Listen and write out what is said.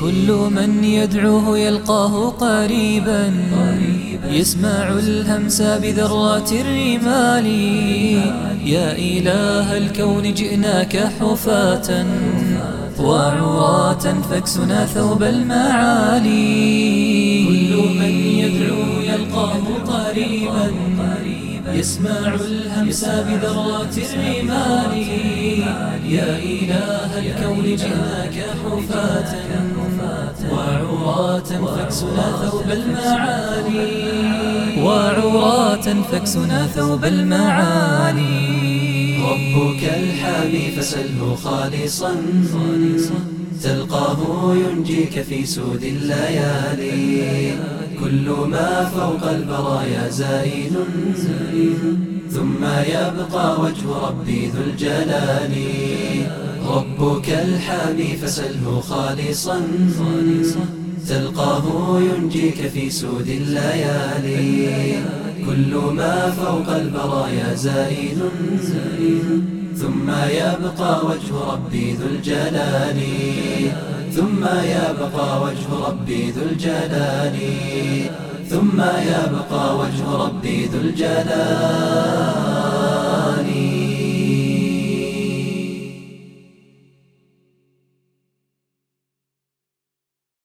كل من يدعوه يلقاه قريبا. يسمع الهمس بذرات الرمال. يا إله الكون جئناك حفاة وعراة فاكسنا ثوب المعالي. كل من يدعو يلقاه قريبا. يسمع الهمس بذرات الرمال. يا إله الكون جئناك حفاة وعراة فاكسنا ثوب المعالي وعراة فاكسنا ثوب المعالي ربك الحامي فسله خالصا. تلقاه ينجيك في سود الليالي. كل ما فوق البرايا زائل ثم يبقى وجه ربي ذو الجلال. ربك الحامي فسله خالصا. تلقاه ينجيك في سود الليالي. كل ما فوق البرايا زائل ثم يبقى وجه ربي ذو الجلال. يبقى وجه ربي ذو الجلال ثم يبقى وجه ربي ذو الجلال.